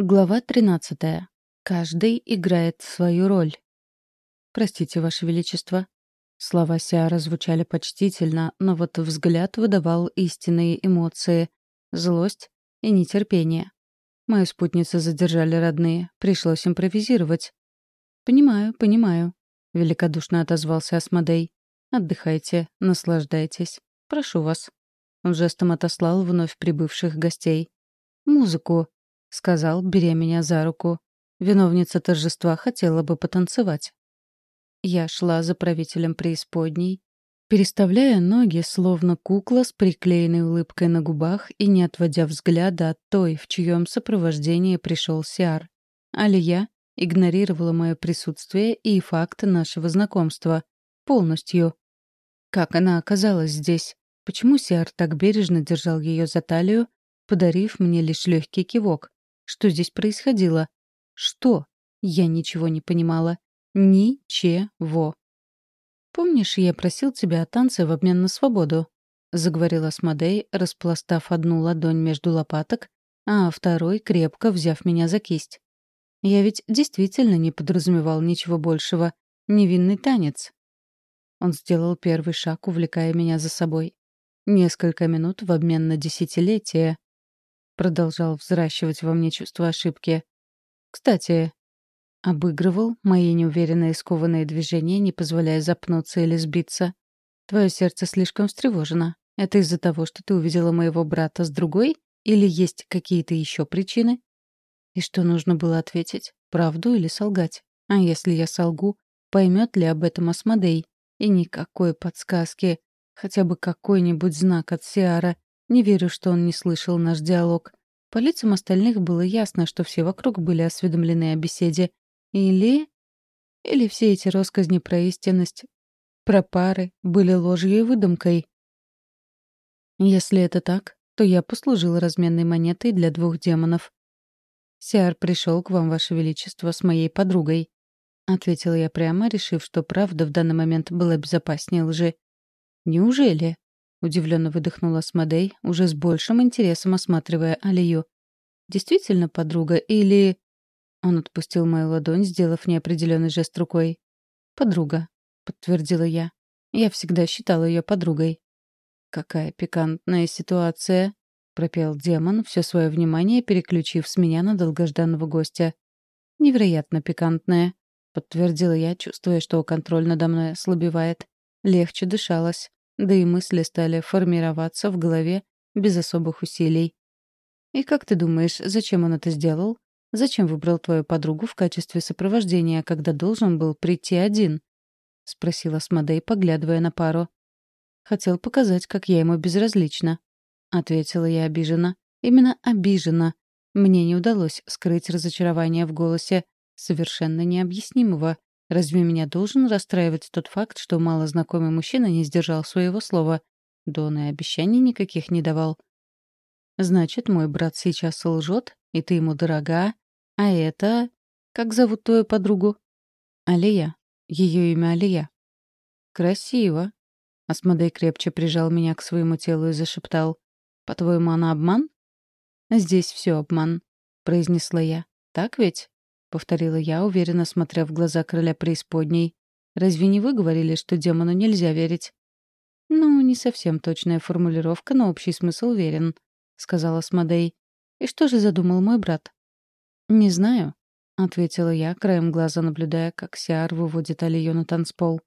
Глава 13. Каждый играет свою роль. «Простите, Ваше Величество». Слова Сиара звучали почтительно, но вот взгляд выдавал истинные эмоции — злость и нетерпение. Мою спутницу задержали родные, пришлось импровизировать. «Понимаю, понимаю», — великодушно отозвался Асмодей. «Отдыхайте, наслаждайтесь. Прошу вас». Он жестом отослал вновь прибывших гостей. «Музыку», — сказал, беря меня за руку. Виновница торжества хотела бы потанцевать. Я шла за правителем преисподней, переставляя ноги, словно кукла с приклеенной улыбкой на губах и не отводя взгляда от той, в чьем сопровождении пришел Сиар. Алия игнорировала мое присутствие и факт нашего знакомства. Полностью. Как она оказалась здесь? Почему Сиар так бережно держал ее за талию, подарив мне лишь легкий кивок? Что здесь происходило? Что? Я ничего не понимала. Ничего. «Помнишь, я просил тебя о танце в обмен на свободу?» — заговорила Смодей, распластав одну ладонь между лопаток, а второй крепко взяв меня за кисть. Я ведь действительно не подразумевал ничего большего. Невинный танец. Он сделал первый шаг, увлекая меня за собой. Несколько минут в обмен на десятилетия продолжал взращивать во мне чувство ошибки. Кстати, обыгрывал мои неуверенные скованные движения, не позволяя запнуться или сбиться. Твое сердце слишком встревожено. Это из-за того, что ты увидела моего брата с другой? Или есть какие-то еще причины? И что нужно было ответить? Правду или солгать? А если я солгу, поймет ли об этом Асмодей? И никакой подсказки, хотя бы какой-нибудь знак от Сиара, не верю, что он не слышал наш диалог. По лицам остальных было ясно, что все вокруг были осведомлены о беседе. Или... Или все эти россказни про истинность, про пары, были ложью и выдумкой. Если это так, то я послужила разменной монетой для двух демонов. «Сиар пришел к вам, Ваше Величество, с моей подругой», — ответила я прямо, решив, что правда в данный момент была безопаснее лжи. «Неужели?» — удивленно выдохнула Смодей, уже с большим интересом осматривая Алию. «Действительно подруга или...» Он отпустил мою ладонь, сделав неопределенный жест рукой. «Подруга», — подтвердила я. «Я всегда считала ее подругой». «Какая пикантная ситуация», — пропел демон, все свое внимание переключив с меня на долгожданного гостя. «Невероятно пикантная», — подтвердила я, чувствуя, что контроль надо мной ослабевает. Легче дышалось да и мысли стали формироваться в голове без особых усилий. «И как ты думаешь, зачем он это сделал? Зачем выбрал твою подругу в качестве сопровождения, когда должен был прийти один?» — спросила Смодей, поглядывая на пару. «Хотел показать, как я ему безразлична», — ответила я обиженно. «Именно обижена. Мне не удалось скрыть разочарование в голосе, совершенно необъяснимого, Разве меня должен расстраивать тот факт, что малознакомый мужчина не сдержал своего слова? Да он и обещаний никаких не давал. Значит, мой брат сейчас лжет, и ты ему дорога. А это... Как зовут твою подругу? Алия. Ее имя Алия. Красиво. Асмодей крепче прижал меня к своему телу и зашептал. «По-твоему, она обман?» «Здесь все обман», — произнесла я. «Так ведь?» — повторила я, уверенно смотря в глаза короля преисподней. «Разве не вы говорили, что демону нельзя верить?» «Ну, не совсем точная формулировка, но общий смысл верен», — сказала Смодей. «И что же задумал мой брат?» «Не знаю», — ответила я, краем глаза наблюдая, как Сиар выводит Алию на танцпол.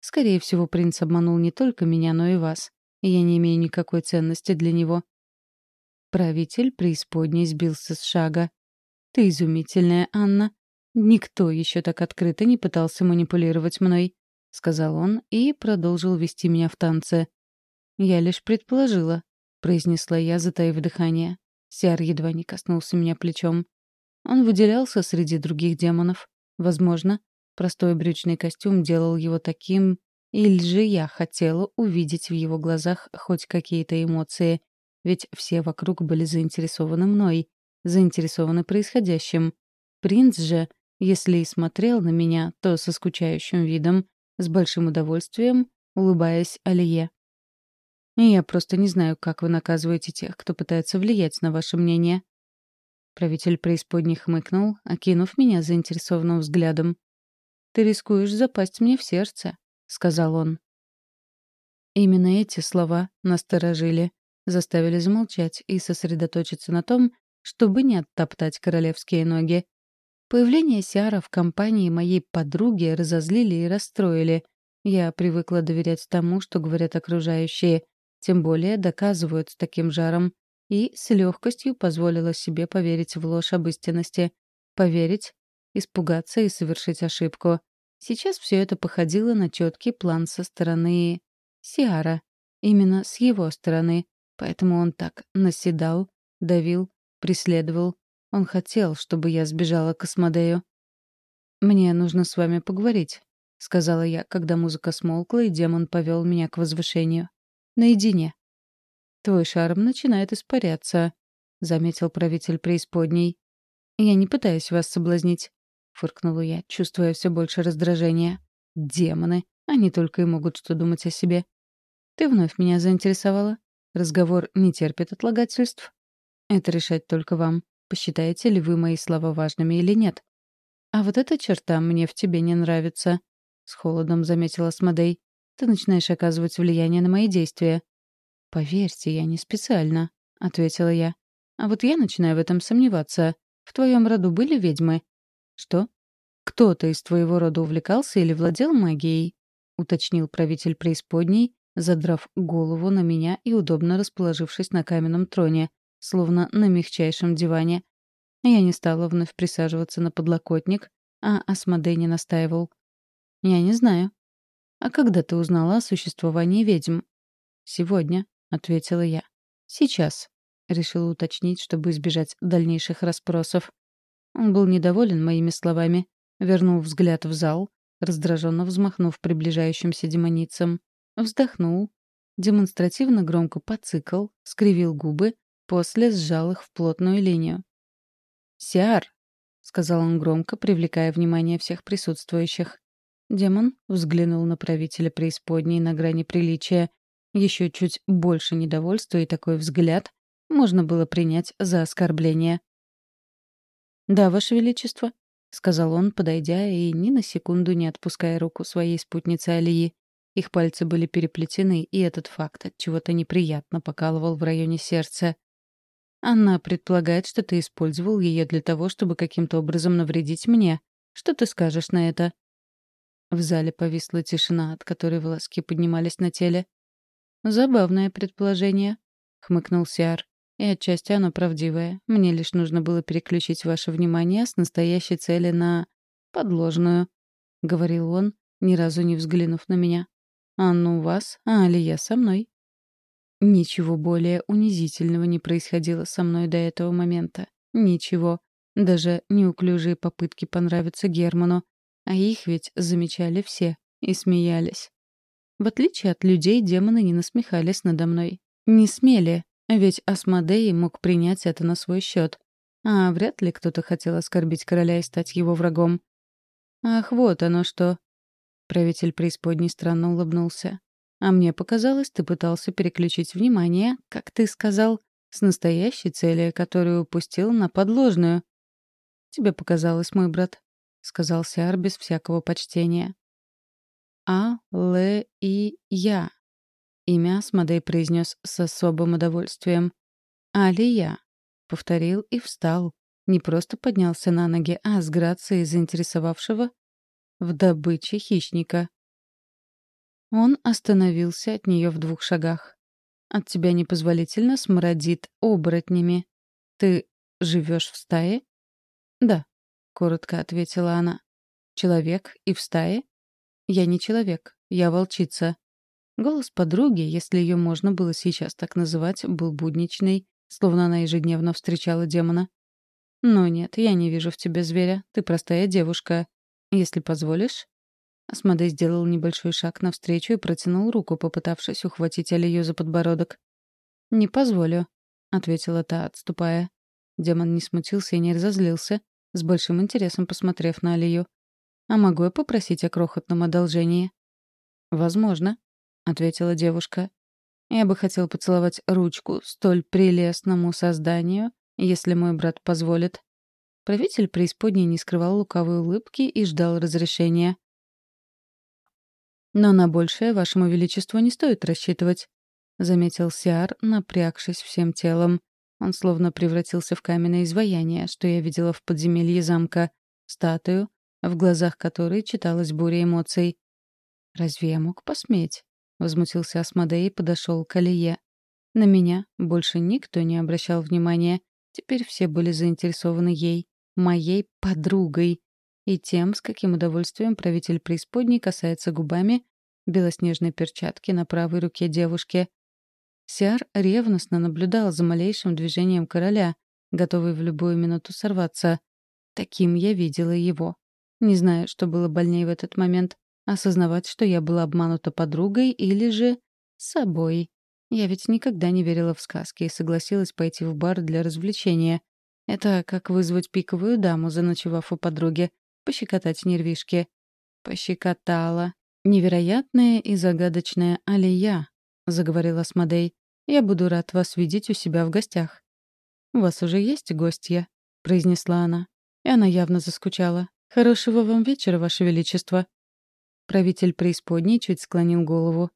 «Скорее всего, принц обманул не только меня, но и вас, и я не имею никакой ценности для него». Правитель преисподней сбился с шага. «Ты изумительная, Анна. Никто еще так открыто не пытался манипулировать мной», — сказал он и продолжил вести меня в танце. «Я лишь предположила», — произнесла я, затаив дыхание. Сиар едва не коснулся меня плечом. Он выделялся среди других демонов. Возможно, простой брючный костюм делал его таким, или же я хотела увидеть в его глазах хоть какие-то эмоции, ведь все вокруг были заинтересованы мной, заинтересованы происходящим. Принц же, если и смотрел на меня, то со скучающим видом, с большим удовольствием, улыбаясь Алие. «Я просто не знаю, как вы наказываете тех, кто пытается влиять на ваше мнение». Правитель преисподней хмыкнул, окинув меня заинтересованным взглядом. «Ты рискуешь запасть мне в сердце», — сказал он. Именно эти слова насторожили, заставили замолчать и сосредоточиться на том, чтобы не оттоптать королевские ноги. Появление Сиара в компании моей подруги разозлили и расстроили. Я привыкла доверять тому, что говорят окружающие, тем более доказывают с таким жаром, и с легкостью позволила себе поверить в ложь об истинности. Поверить, испугаться и совершить ошибку. Сейчас все это походило на четкий план со стороны Сиара. Именно с его стороны. Поэтому он так наседал, давил, преследовал. Он хотел, чтобы я сбежала к Асмодею. «Мне нужно с вами поговорить», — сказала я, когда музыка смолкла, и демон повел меня к возвышению. «Наедине». «Твой шарм начинает испаряться», — заметил правитель преисподней. «Я не пытаюсь вас соблазнить», — фыркнула я, чувствуя все больше раздражения. «Демоны! Они только и могут что думать о себе. Ты вновь меня заинтересовала. Разговор не терпит отлагательств. Это решать только вам. Посчитаете ли вы мои слова важными или нет? А вот эта черта мне в тебе не нравится, — с холодом заметила Смодей. Ты начинаешь оказывать влияние на мои действия. «Поверьте, я не специально», — ответила я. «А вот я начинаю в этом сомневаться. В твоем роду были ведьмы?» «Что?» «Кто-то из твоего рода увлекался или владел магией?» — уточнил правитель преисподней, задрав голову на меня и удобно расположившись на каменном троне, словно на мягчайшем диване. Я не стала вновь присаживаться на подлокотник, а Асмодей не настаивал. «Я не знаю». «А когда ты узнала о существовании ведьм?» «Сегодня», — ответила я. «Сейчас», — решила уточнить, чтобы избежать дальнейших расспросов. Он был недоволен моими словами, вернул взгляд в зал, раздраженно взмахнув приближающимся демоницам, вздохнул, демонстративно громко поцикал, скривил губы, после сжал их в плотную линию. «Сиар», — сказал он громко, привлекая внимание всех присутствующих. Демон взглянул на правителя преисподней на грани приличия еще чуть больше недовольства и такой взгляд можно было принять за оскорбление. «Да, Ваше Величество», — сказал он, подойдя и ни на секунду не отпуская руку своей спутницы Алии. Их пальцы были переплетены, и этот факт от чего-то неприятно покалывал в районе сердца. «Она предполагает, что ты использовал ее для того, чтобы каким-то образом навредить мне. Что ты скажешь на это?» В зале повисла тишина, от которой волоски поднимались на теле. «Забавное предположение», — хмыкнул Сиар. «И отчасти оно правдивое. Мне лишь нужно было переключить ваше внимание с настоящей цели на... подложную», — говорил он, ни разу не взглянув на меня. «А ну вас, а Алия со мной». Ничего более унизительного не происходило со мной до этого момента. Ничего. Даже неуклюжие попытки понравиться Герману. А их ведь замечали все и смеялись. В отличие от людей, демоны не насмехались надо мной. Не смели, ведь Асмодей мог принять это на свой счет. А вряд ли кто-то хотел оскорбить короля и стать его врагом. «Ах, вот оно что!» Правитель преисподней странно улыбнулся. «А мне показалось, ты пытался переключить внимание, как ты сказал, с настоящей цели, которую упустил на подложную». «Тебе показалось, мой брат», — сказал Сиар без всякого почтения. А-Л-И-Я. Имя Асмодей произнес с особым удовольствием. «Алия», — повторил и встал. Не просто поднялся на ноги, а с грацией заинтересовавшего в добыче хищника. Он остановился от нее в двух шагах. «От тебя непозволительно смородит оборотнями. Ты живешь в стае?» «Да», — коротко ответила она. «Человек и в стае?» «Я не человек, я волчица». Голос подруги, если ее можно было сейчас так называть, был будничный, словно она ежедневно встречала демона. «Но нет, я не вижу в тебе зверя. Ты простая девушка. Если позволишь...» Асмодей сделал небольшой шаг навстречу и протянул руку, попытавшись ухватить Алию за подбородок. «Не позволю», — ответила та, отступая. Демон не смутился и не разозлился, с большим интересом посмотрев на Алию. А могу я попросить о крохотном одолжении?» «Возможно», — ответила девушка. «Я бы хотел поцеловать ручку столь прелестному созданию, если мой брат позволит». Правитель преисподней не скрывал луковой улыбки и ждал разрешения. «Но на большее вашему величеству не стоит рассчитывать», — заметил Сиар, напрягшись всем телом. Он словно превратился в каменное изваяние, что я видела в подземелье замка, статую, в глазах которой читалась буря эмоций. «Разве я мог посметь?» — возмутился Асмодей и подошел к Алие. На меня больше никто не обращал внимания. Теперь все были заинтересованы ей, моей подругой, и тем, с каким удовольствием правитель преисподней касается губами белоснежной перчатки на правой руке девушки. Сиар ревностно наблюдал за малейшим движением короля, готовый в любую минуту сорваться. Таким я видела его. Не знаю, что было больнее в этот момент — осознавать, что я была обманута подругой или же собой. Я ведь никогда не верила в сказки и согласилась пойти в бар для развлечения. Это как вызвать пиковую даму, заночевав у подруги, пощекотать нервишки. Пощекотала. Невероятная и загадочная Алия, — заговорила Смодей. «Я буду рад вас видеть у себя в гостях». «У вас уже есть гостья?» — произнесла она. И она явно заскучала. «Хорошего вам вечера, Ваше Величество». Правитель преисподней чуть склонил голову.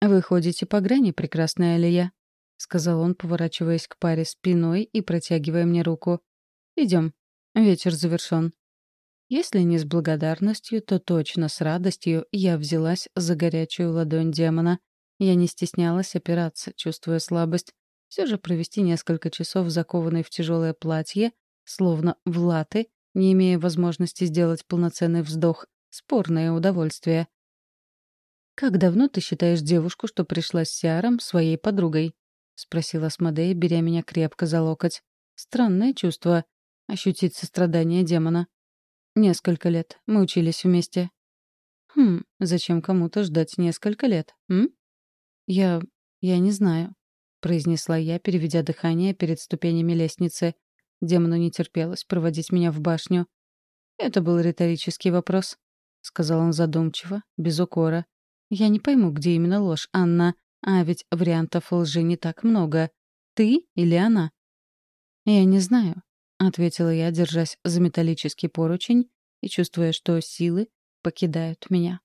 «Вы ходите по грани, прекрасная Алия», — сказал он, поворачиваясь к паре спиной и протягивая мне руку. «Идем. Вечер завершен». Если не с благодарностью, то точно с радостью я взялась за горячую ладонь демона. Я не стеснялась опираться, чувствуя слабость. Все же провести несколько часов закованной в тяжелое платье, словно в латы, не имея возможности сделать полноценный вздох, спорное удовольствие. «Как давно ты считаешь девушку, что пришла с Сиаром, своей подругой?» — спросила Смодея, беря меня крепко за локоть. Странное чувство — ощутить сострадание демона. «Несколько лет. Мы учились вместе». «Хм, зачем кому-то ждать несколько лет, м?» «Я... я не знаю», — произнесла я, переведя дыхание перед ступенями лестницы. Демону не терпелось проводить меня в башню. «Это был риторический вопрос», — сказал он задумчиво, без укора. «Я не пойму, где именно ложь, Анна. А ведь вариантов лжи не так много. Ты или она?» «Я не знаю», — ответила я, держась за металлический поручень и чувствуя, что силы покидают меня.